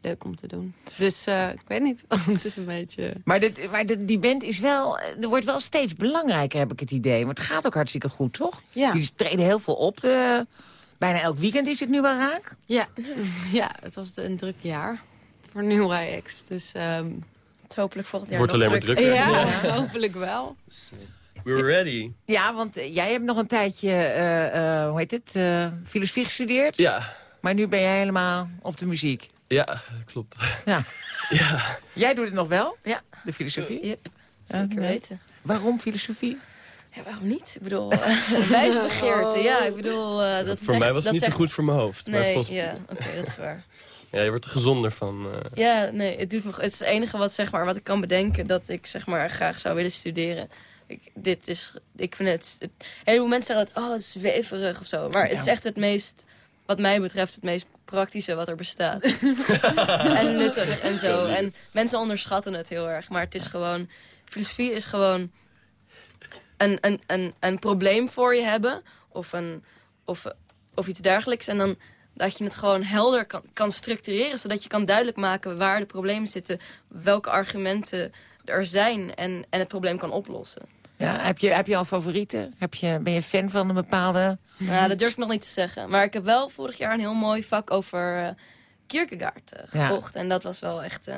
leuk om te doen. Dus eh, ik weet niet. het is een beetje... Maar, dit, maar dit- die band is wel, eh, er wordt wel steeds belangrijker, heb ik het idee. Want het gaat ook hartstikke goed, toch? Ja, Jullie treden heel veel op. eh, bijna elk weekend is het nu wel raak. ja. ja het was een druk jaar voor New Ajax. Dus ehm, Het hopelijk volgend jaar Wordt alleen maar druk. drukker. ja, hopelijk wel. We're ready. Ja, want eh, jij hebt nog een tijdje, eh, eh, hoe heet het, eh, filosofie gestudeerd. Ja, Maar nu ben jij helemaal op de muziek. ja, klopt. Ja. Ja, Jij doet het nog wel, Ja, de filosofie? Yep, zeker Oké. weten. Waarom filosofie? Ja, waarom niet? Ik bedoel, wijsbegeerte. Ja, ik bedoel, eh, dat voor zegt- mij was het niet zo goed voor mijn hoofd. maar Nee, volgens- ja, oké, dat is waar. Ja, je wordt er gezonder van. eh. Ja, nee, het, doet me, het is het enige wat, zeg maar, wat ik kan bedenken dat ik zeg maar, graag zou willen studeren. Ik, dit is, ik vind het, het... Een heleboel mensen zeggen dat, oh, het is zweverig of zo. Maar het is echt het meest, wat mij betreft, het meest praktische wat er bestaat. en nuttig en zo. En mensen onderschatten het heel erg. Maar het is gewoon, filosofie is gewoon een, een, een, een probleem voor je hebben. Of een, of, of iets dergelijks. En dan dat je het gewoon helder kan, kan structureren. Zodat je kan duidelijk maken waar de problemen zitten. Welke argumenten er zijn. En, en het probleem kan oplossen. Ja, heb, je, heb je al favorieten? Heb je, ben je fan van een bepaalde... Nou, dat durf ik nog niet te zeggen. Maar ik heb wel vorig jaar een heel mooi vak over eh Kierkegaard eh, Ja. gevolgd. En dat was wel echt... Dat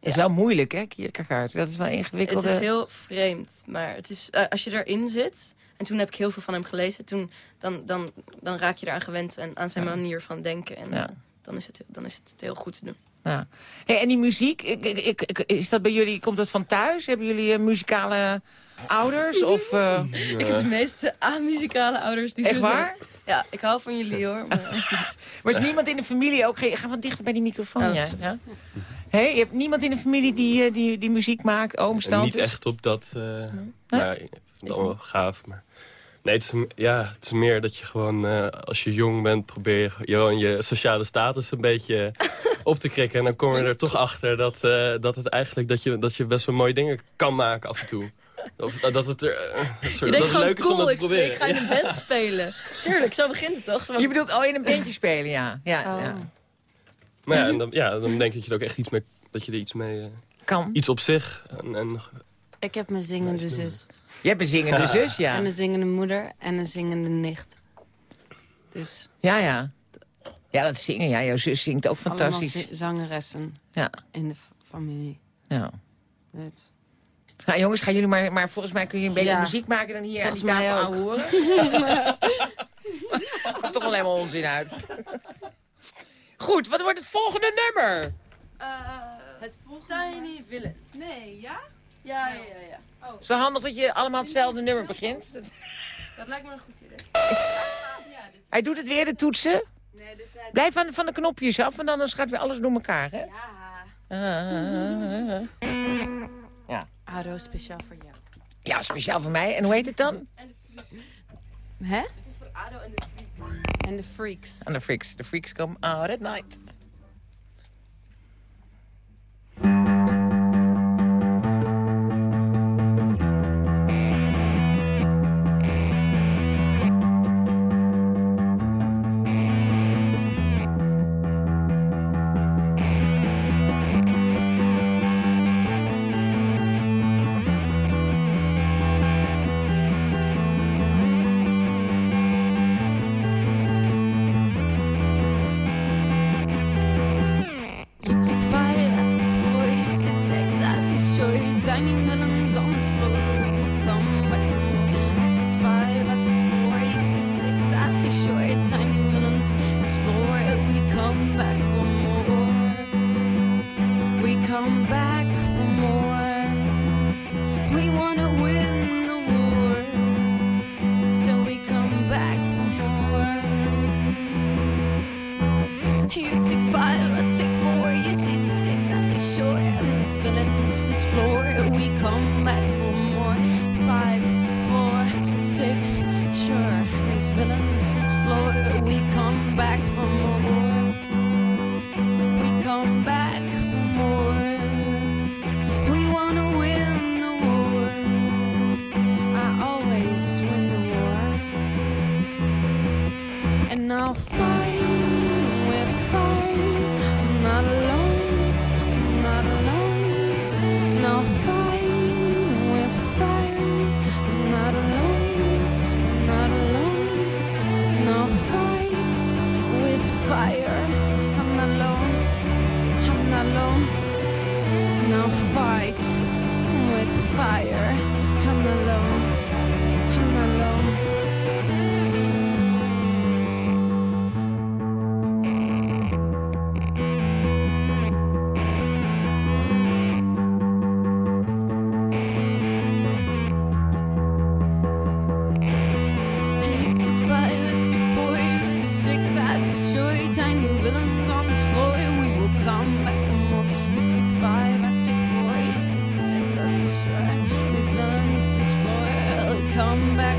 is wel moeilijk, hè, Kierkegaard? Dat is wel het ingewikkeld. is heel vreemd. Maar het is, als je erin zit... En toen heb ik heel veel van hem gelezen. Toen, dan, dan, dan raak je eraan gewend en aan zijn manier van denken. En Ja. eh, dan, is het, dan is het heel goed te doen. Ja. Hey, en die muziek, ik, ik, ik- is dat bij jullie, komt dat van thuis? Hebben jullie eh, muzikale ouders? Of, eh, Ik heb de meeste amuzikale ouders die echt zijn. waar? Ja, ik hou van jullie hoor. Maar, Maar is niemand in de familie ook... Ga wat dichter bij die microfoon, Oh, ja. Hey, je hebt niemand in de familie die, eh, die, die muziek maakt? Ooms, Niet tantes? echt op dat... eh nou, ik vind het allemaal wel gaaf, maar... Nee, het is, ja, het is meer dat je gewoon, eh, als je jong bent, probeer je gewoon je sociale status een beetje op te krikken. En dan kom je er toch achter dat, eh, dat het eigenlijk, dat je, dat je best wel mooie dingen kan maken af en toe. Of eh, dat het er, eh, een soort, je dat het leuk is om dat te proberen. ik ga in een band spelen. Tuurlijk, zo begint het toch? Zo Je bedoelt, oh, in een bandje spelen, ja. Ja, Oh. ja. Maar ja, en dan, ja, dan denk ik dat je er ook echt iets mee, dat je er iets mee, eh, Kan. iets op zich. En, en, Ik heb mijn zingende Nice zus. Je hebt een zingende zus, ja. En een zingende moeder en een zingende nicht. Dus Ja, ja. Ja, dat zingen, ja. Jouw zus zingt ook allemaal fantastisch. zi- zangeressen Ja, in de familie. ja. Weet. Nou jongens, gaan jullie maar, maar volgens mij kun je een beetje Ja. muziek maken dan hier Volgens aan die mij tafel horen. Komt toch wel helemaal onzin uit. Goed, wat wordt het volgende nummer? het Tiny Villains. Nee, ja? Ja, ja, ja. ja. Zo handig dat je allemaal hetzelfde nummer begint. Dat- Dat lijkt me een goed idee. Hij doet het weer, de toetsen. Nee, dit tijd... Blijf van, van de knopjes af, want anders gaat weer alles door elkaar, hè? Ja. Ah. Ado, speciaal voor jou. Ja, speciaal voor mij. En hoe heet het dan? En de. Hè? Het is voor ADO en de Freaks. En de freaks. And the freaks. The freaks come out at night. Come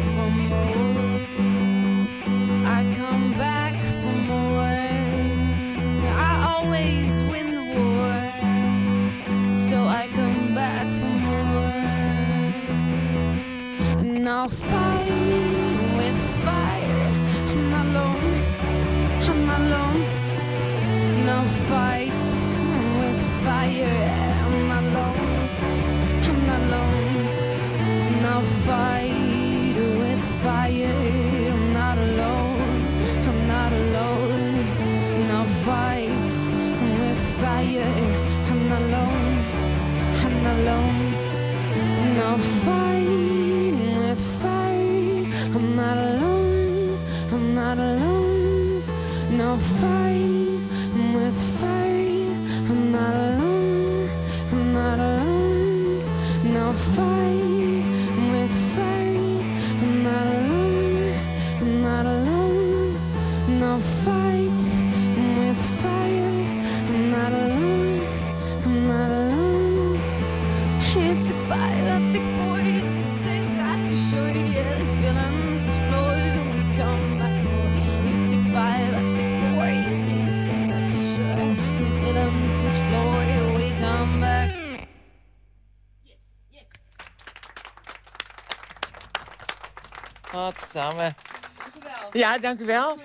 Ja, dank u wel.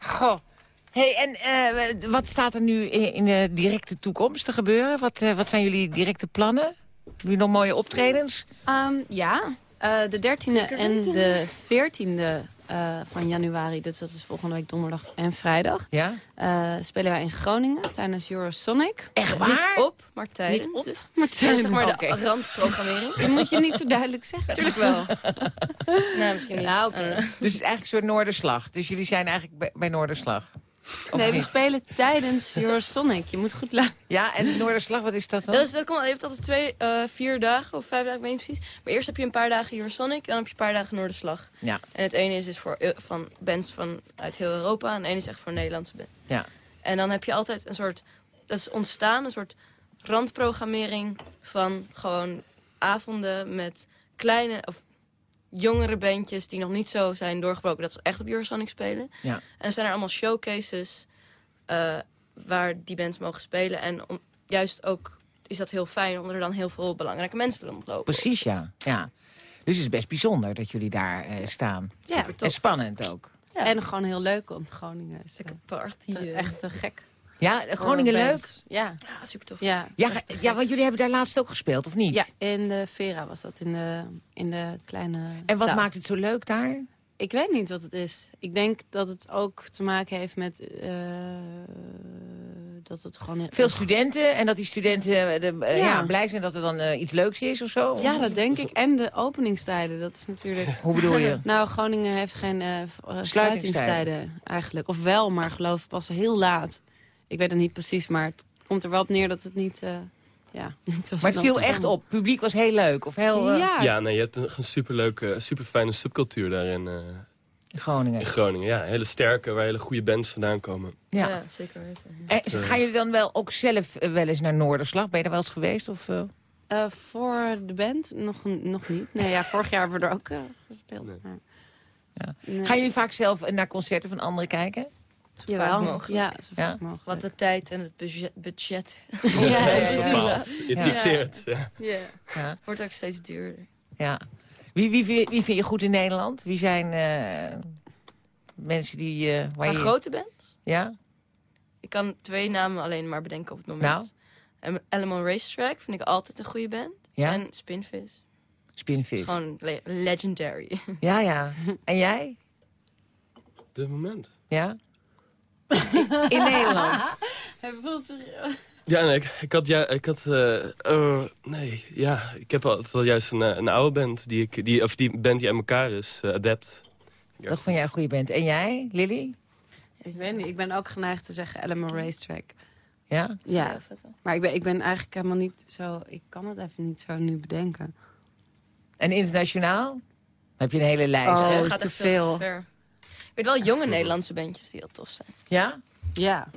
Goh. Hey, en eh, wat staat er nu in, in de directe toekomst te gebeuren? Wat, eh, wat zijn jullie directe plannen? Hebben jullie nog mooie optredens? Ehm, ja, eh, de 13e en de 14e eh, van januari, dus dat is volgende week donderdag en vrijdag, Ja? eh, spelen wij in Groningen tijdens Eurosonic. Echt waar? Niet op, maar tijdens. Niet op, dus. maar zeg maar de randprogrammering. Dat moet je niet zo duidelijk zeggen. Tuurlijk wel. nee, misschien niet. Ja. Eh, Dus het is eigenlijk een soort Noorderslag. Dus jullie zijn eigenlijk bij, bij Noorderslag. Nee, we spelen tijdens Eurosonic. Je moet goed luisteren. Ja, en Noorderslag, wat is dat dan? dat, is, dat komt, je hebt altijd twee, eh, vier dagen of vijf dagen, ik weet niet precies. Maar eerst heb je een paar dagen Eurosonic dan heb je een paar dagen Noorderslag. Ja. En het ene is dus voor eu- van bands van uit heel Europa en het ene is echt voor Nederlandse bands. Ja. En dan heb je altijd een soort, dat is ontstaan, een soort randprogrammering van gewoon avonden met kleine of jongere bandjes die nog niet zo zijn doorgebroken dat ze echt op Eurosonic spelen. Ja. En dan zijn er allemaal showcases eh, waar die bands mogen spelen. En om, juist ook is dat heel fijn, omdat er dan heel veel belangrijke mensen rondlopen. Precies, ja. ja. Dus het is best bijzonder dat jullie daar eh, staan. Ja, En spannend ook. Ja. En gewoon heel leuk, want Groningen is eh, party. te- echt te gek. Ja, Groningen leuk? Ja, Ja, super tof. ja. Ja, ja, want jullie hebben daar laatst ook gespeeld, of niet? Ja, in de Vera was dat, in de, in de kleine En wat zaal. maakt het zo leuk daar? Ik weet niet wat het is. Ik denk dat het ook te maken heeft met... eh, dat het gewoon... Veel studenten en dat die studenten eh, de, eh, ja. Ja. blij zijn dat er dan eh, iets leuks is of zo? Ja, dat denk ik. En de openingstijden, dat is natuurlijk... Hoe bedoel je? Nou, Groningen heeft geen eh, eh, Sluitingstijden. sluitingstijden eigenlijk. Of wel, maar geloof ik pas heel laat. Ik weet het niet precies, maar het komt er wel op neer dat het niet... eh, ja, niet zo Maar het viel echt op. Het publiek was heel leuk. Of heel eh, Ja, Ja, nee, je hebt een, een superleuke, super fijne subcultuur daar in, eh, in Groningen. in Groningen. Ja, hele sterke, waar hele goede bands vandaan komen. Ja. Ja, zeker weten. En gaan jullie dan wel ook zelf eh, wel eens naar Noorderslag? Ben je daar wel eens geweest? Of, eh? Eh, voor de band nog, nog niet. Nee, ja, vorig jaar hebben we er ook eh, gespeeld. Nee. Ja. Nee. Gaan jullie vaak zelf eh, naar concerten van anderen kijken? Zo Jawel, vaak mogelijk. Ja, zo Ja. vaak mogelijk. Wat de tijd en het budget, budget Ja, ja, ja. Ja. dicteert. Ja. Ja. Ja. Wordt ook steeds duurder. ja. Wie, wie, wie, wie vind je goed in Nederland? Wie zijn eh, mensen die... eh waar je... grote bands? Ja? Ik kan twee namen alleen maar bedenken op het moment. Nou? En Animal Racetrack vind ik altijd een goede band. Ja? En Spinvis. Spinvis. Is gewoon le- legendary. Ja, ja. En jij? Op dit moment. Ja? In Nederland? Hij voelt zich... Ja, nee, ik, ik had... Ja, ik had eh, oh, nee, ja. Ik heb altijd wel juist een, eh, een oude band. Die, ik, die, of die band die aan elkaar is. eh, Adept. Ja, Dat vond jij een goede band. En jij, Lily? Ik weet niet, ik ben ook geneigd te zeggen Elemental Racetrack. Ja? Ja, maar ik ben, ik ben eigenlijk helemaal niet zo... Ik kan het even niet zo nu bedenken. En internationaal? Dan heb je een hele lijst, Oh, hè? gaat te veel veel. te ver. Ik weet wel jonge Nederlandse bandjes die heel tof zijn. Ja? Ja.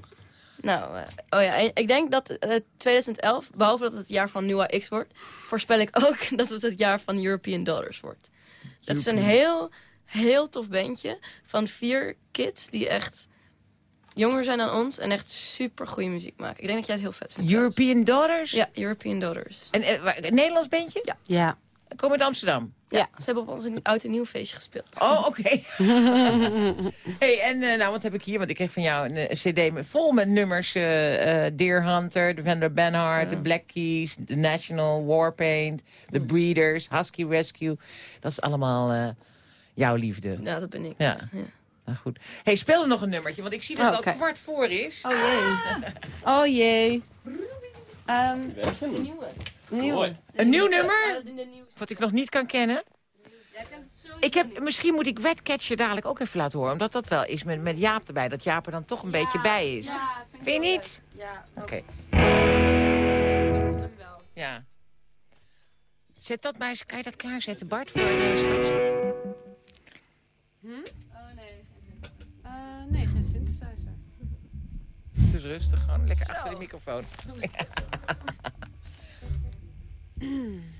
Nou, eh, oh ja, ik denk dat eh, 2011, behalve dat het het jaar van Nieuwa X wordt, voorspel ik ook dat het het jaar van European Daughters wordt. Dat is een heel, heel tof bandje van vier kids die echt jonger zijn dan ons en echt super goede muziek maken. Ik denk dat jij het heel vet vindt. trouwens. European Daughters? Ja, European Daughters. En, eh, een Nederlands bandje? Ja. Ja. Kom uit Amsterdam? Ja, ze hebben op ons een oud en nieuw feestje gespeeld. Oh, oké. hey, en eh, nou, wat heb ik hier? Want ik kreeg van jou een, eh, cd met, vol met nummers. eh, eh, Deer Hunter, Defender Benhart, The Black Keys, The National, Warpaint, The Breeders, Husky Rescue. Dat is allemaal eh, jouw liefde. Ja, dat ben ik. Ja. Nou goed. hey, speel er nog een nummertje, want ik zie dat Oh, het al kwart voor is. Oh jee. Oh jee. Ehm Nieuwe. Nieuw. Een nieuw nummer? Wat ik nog niet kan kennen. Ik heb, misschien moet ik Wetcatcher dadelijk ook even laten horen. Omdat dat wel is met, met Jaap erbij. Dat Jaap er dan toch een beetje bij is. vind, je niet? Ja, Oké. Ja. Zet dat maar eens. Kan je dat klaarzetten, Bart? Voor uh, straks? Oh nee, geen synthesizer. Uh, nee, geen synthesizer. Het is rustig, gewoon lekker achter de microfoon. 嗯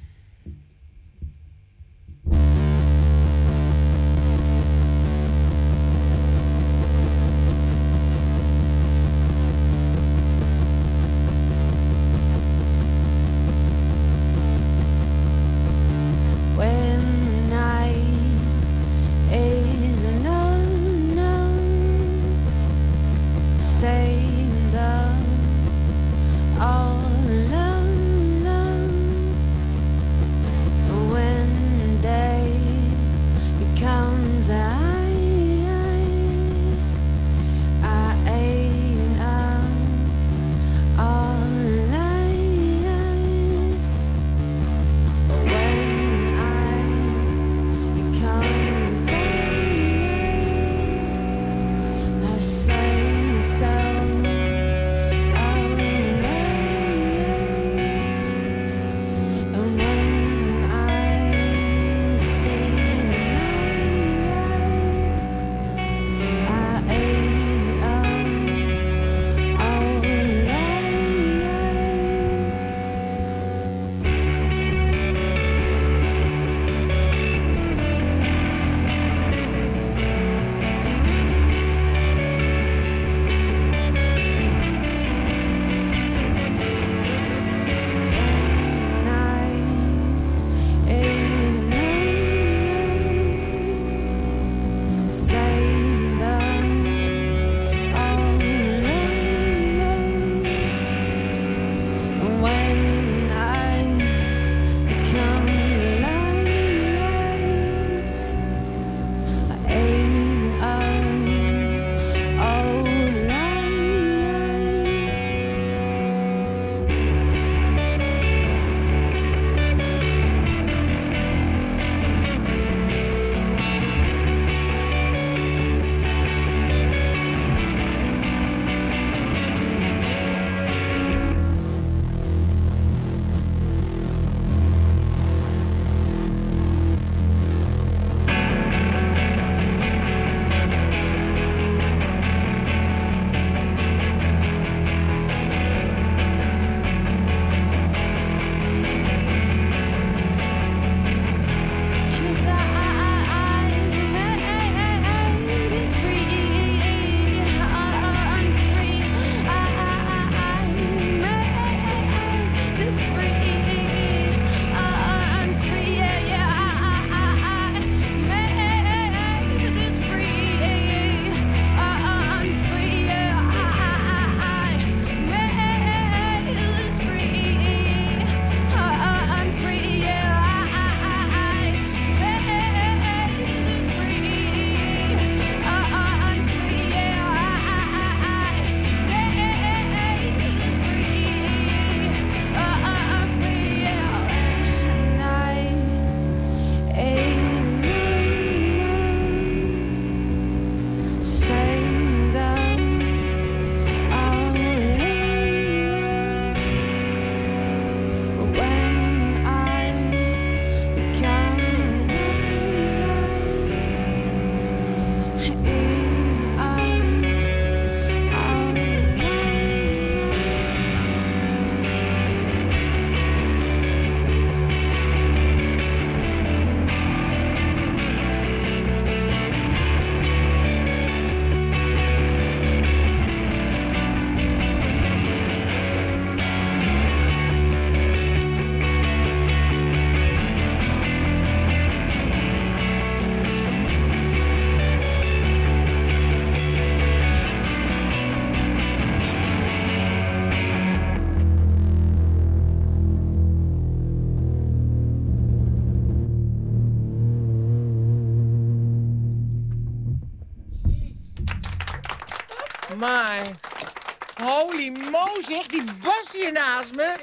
mo, zeg, die bas hier naast me.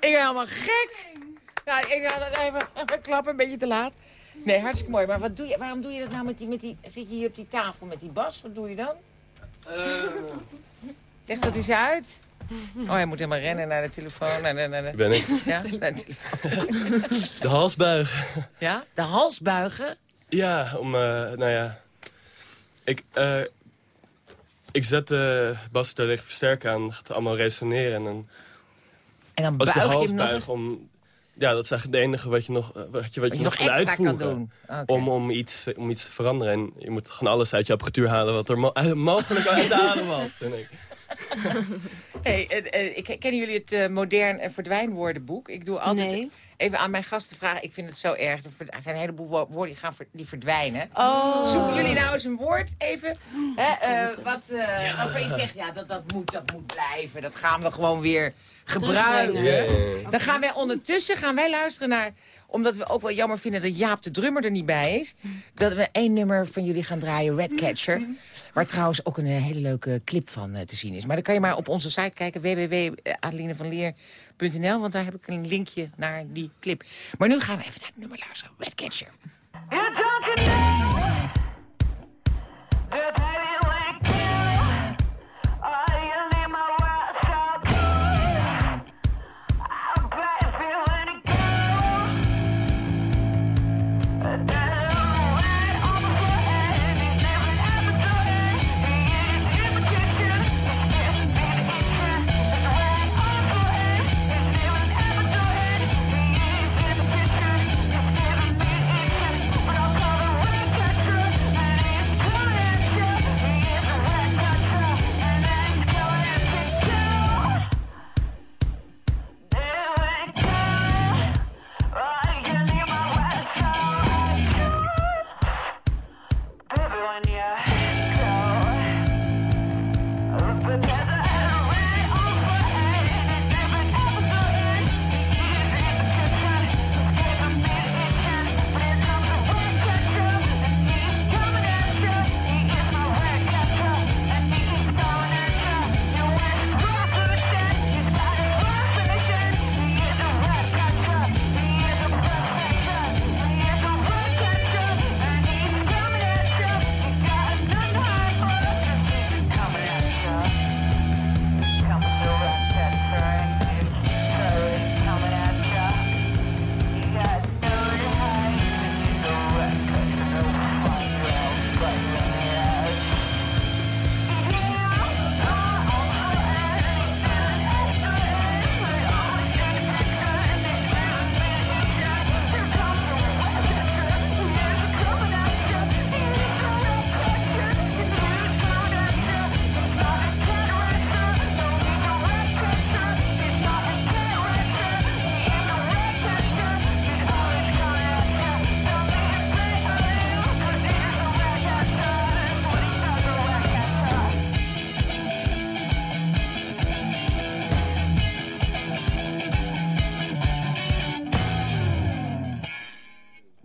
Ik ben helemaal gek. Ja, ik ga dat even, even klappen, een beetje te laat. Nee, hartstikke mooi. Maar wat doe je, waarom doe je dat nou met die, met die... Zit je hier op die tafel met die bas? Wat doe je dan? Leg dat eens uit. Oh, hij moet helemaal rennen naar de telefoon. Naar de, naar de, ben ik. ja, naar de telefoon. De. Ja? De hals buigen. Ja, om, eh, nou ja. Ik, eh, ik zet de bas daar licht versterken aan, gaat het allemaal resoneren. En dan, En dan als de buig je hals hem nog buig om... Ja, dat is eigenlijk het enige wat je nog, eh, wat je, wat Wat je je nog nog kan extra kan uitvoeren. doen. Om, om, iets, om iets te veranderen. En je moet gewoon alles uit je apparatuur halen wat er mo eh, mogelijk uit te halen was. vind ik. Hey, ik, kennen jullie het eh, modern verdwijnwoordenboek? Ik doe altijd Nee. even aan mijn gasten vragen. Ik vind het zo erg. Er er zijn een heleboel wo- woorden die, gaan ver- die verdwijnen. Oh. Zoeken jullie nou eens een woord even? Hè, eh, wat, eh waarvan je zegt, ja, dat, dat, moet, dat moet blijven. Dat gaan we gewoon weer gebruiken. Dan gaan wij ondertussen gaan wij luisteren naar... omdat we ook wel jammer vinden dat Jaap de drummer er niet bij is... dat we één nummer van jullie gaan draaien, Redcatcher... waar trouwens ook een eh, hele leuke clip van eh, te zien is. Maar dan kan je maar op onze site kijken, www.adelinevanleer.nl... want daar heb ik een linkje naar die clip. Maar nu gaan we even naar het nummer luisteren, Redcatcher.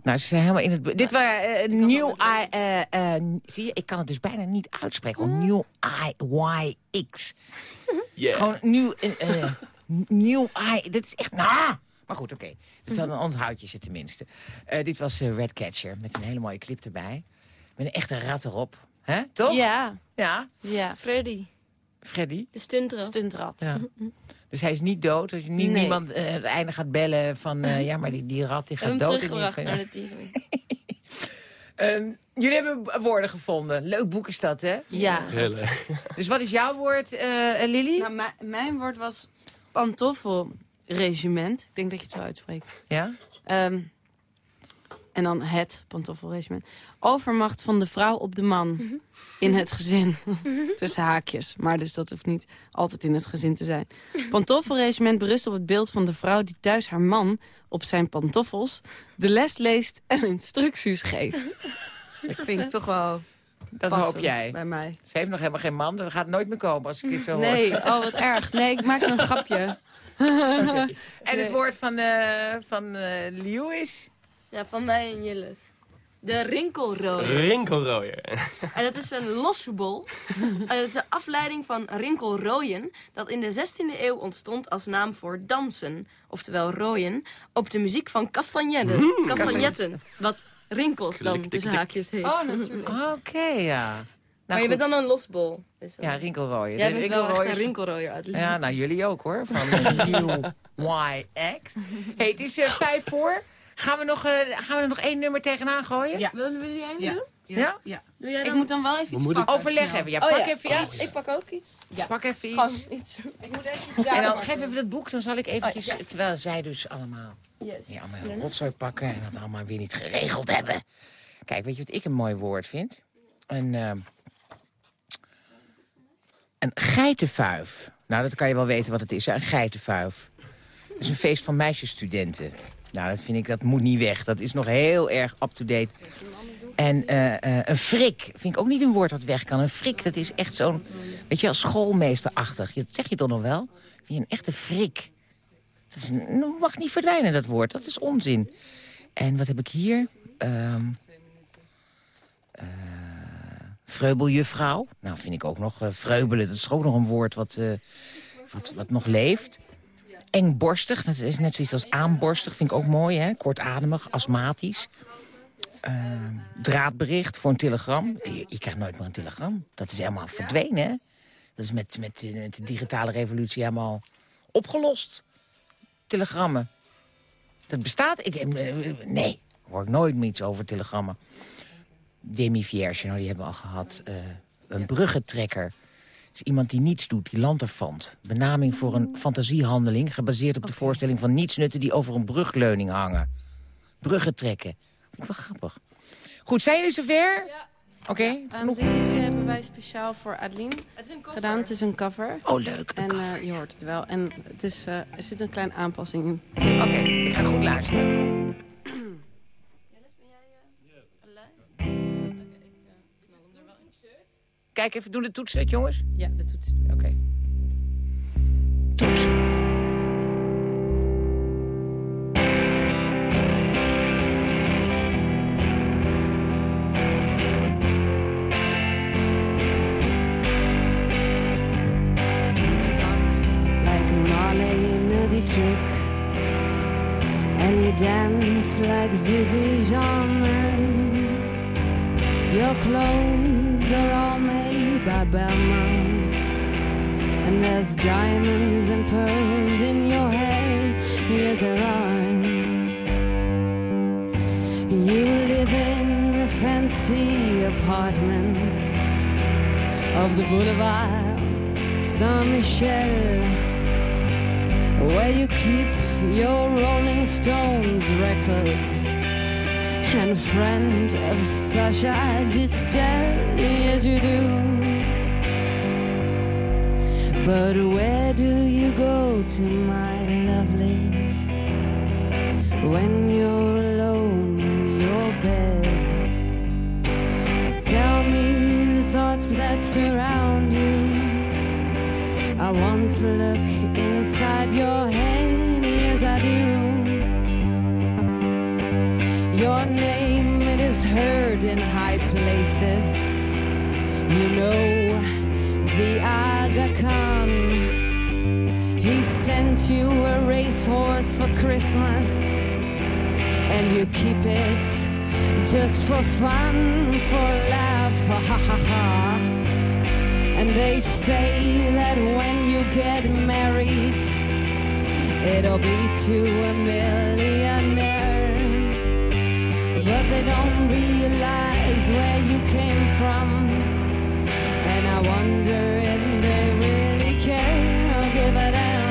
Nou, ze zijn helemaal in het... Dit was eh, New I... eh, eh, zie je, ik kan het dus bijna niet uitspreken. Oh, New IYX. Yeah. Gewoon nieuw... New I... Dit is echt... Nou, maar goed, oké. Dus dan onthoud je ze tenminste. Eh, dit was eh, Redcatcher met een hele mooie clip erbij. Met een echte rat erop. hè? Toch? Ja, Ja, ja. Freddy, Freddy. de stuntrad. Stuntrad. Ja. Dus hij is niet dood. Dus niet, Nee. niemand eh, het einde gaat bellen van... eh, ja, maar die, die rat die We gaat dood. geval. naar de TV. Ehm, jullie hebben woorden gevonden. Leuk boek is dat, hè? Ja. Heel leuk. Dus wat is jouw woord, eh eh, Lily? Nou, mijn- mijn woord was pantoffelregiment. Ik denk dat je het zo uitspreekt. Ja? Ehm, en dan het pantoffelregiment. Overmacht van de vrouw op de man in het gezin. Tussen haakjes. Maar dus dat hoeft niet altijd in het gezin te zijn. Pantoffelregiment berust op het beeld van de vrouw die thuis haar man op zijn pantoffels de les leest en instructies geeft. Ik vind het toch wel Dat passend hoop jij. bij mij. Ze heeft nog helemaal geen man. Dat gaat nooit meer komen als ik dit zo hoor. Nee, oh wat erg. Nee, ik maak een grapje. En het woord van, eh van eh Liu is... Ja, van mij en Jilles. De rinkelrooier. Rinkelrooier. En dat is een losse bol. En dat is een afleiding van rinkelrooien. Dat in de 16e eeuw ontstond als naam voor dansen. Oftewel rooien. Op de muziek van castagnetten. Castagnetten. Wat rinkels dan Klik, tussen haakjes heet. Oh, natuurlijk. Oké, ja. Nou, maar je bent dan een losbol. Dus dan- Ja, rinkelrooien. Jij De bent wel echt een rinkelrooier uit Ja, nou jullie ook hoor, van YX. hey, het is eh, vijf voor. Gaan we, nog, eh, gaan we er nog één nummer tegenaan gooien? Ja. Willen jullie één Ja. doen? Ja? Ja. Doe jij Ik dan? moet dan wel even iets pakken. Overleg even. Ja, Oh pak ja. even Ja, iets. ik pak ook iets. Pak even Gewoon iets. iets. Ik moet even iets En dan geef even dat boek, dan zal ik eventjes... Oh, ja. Terwijl zij dus allemaal, Yes. ja, allemaal een rotzooi pakken... en dat allemaal weer niet geregeld hebben. Kijk, weet je wat ik een mooi woord vind? Een, eh, een geitenvuif. Nou, dat kan je wel weten wat het is, hè? een geitenvuif. Dat is een feest van meisjesstudenten. Nou, dat vind ik, dat moet niet weg. Dat is nog heel erg up-to-date. En eh, eh, een frik vind ik ook niet een woord wat weg kan. Een frik, dat is echt zo'n, weet je wel, schoolmeesterachtig. Dat zeg je toch nog wel? Vind je een echte frik? Dat is, mag niet verdwijnen, dat woord. Dat is onzin. En wat heb ik hier? Eh, vreubeljuffrouw. Nou, vind ik ook nog vreubelen. Dat is ook nog een woord wat, wat, wat nog leeft. Engborstig, dat is net zoiets als aanborstig. Vind ik ook mooi, hè? Kortademig, astmatisch. Ehm, draadbericht voor een telegram. Je, je krijgt nooit meer een telegram. Dat is helemaal verdwenen, hè? Dat is met, met, eh, met de digitale revolutie helemaal opgelost. Telegrammen. Dat bestaat. Ik, eh, eh, nee, ik hoor nooit meer iets over telegrammen. Demi-vierge, nou, die hebben we al gehad. Eh, een bruggetrekker. Is iemand die niets doet, die lanterfant. Benaming voor een fantasiehandeling... gebaseerd op de voorstelling van nietsnutten... die over een brugleuning hangen. Bruggen trekken. Vind ik wel grappig. Goed, zijn jullie zover? Ja. Oké, Ehm, genoeg. dit liedje hebben wij speciaal voor Adeline Het is een cover. gedaan. Het is een cover. Oh, leuk. Een En cover. eh, je hoort het wel. En het is, eh, er zit een kleine aanpassing in. Oké, ik ga goed luisteren. Kijk even, doe de toetsen, jongens. Ja, de toets. Oké. Toets. talk like Marley in a trick. And you dance like Zizi Jeanman. Your clothes are all made by Belmont. And there's diamonds and pearls in your hair. Yes, there are. You live in a fancy apartment of the boulevard Saint Michel, where you keep your Rolling Stones records. And friend of Sasha Distel, yes you do. But where do you go to, my lovely, when you're alone in your bed? Tell me the thoughts that surround you. I want to look inside your head, as I do. Your name, it is heard in high places. You know, the Aga Khan. He sent you a racehorse for Christmas, and you keep it just for fun, for laugh, ha ha ha. And they say that when you get married, it'll be to a millionaire. But they don't realize where you came from. And I wonder if they really care or give a damn.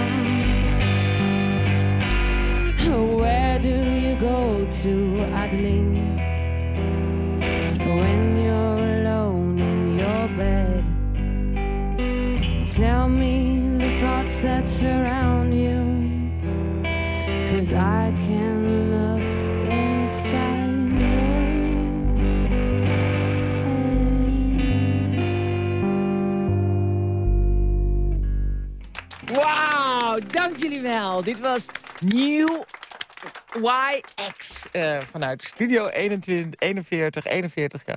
Where do you go to, Adeline? When you're alone in your bed. Tell me the thoughts that surround Dit was New YX eh, vanuit Studio 21, 41, 41. Ja.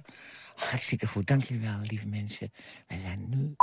Hartstikke goed, dank jullie wel, lieve mensen. Wij zijn nu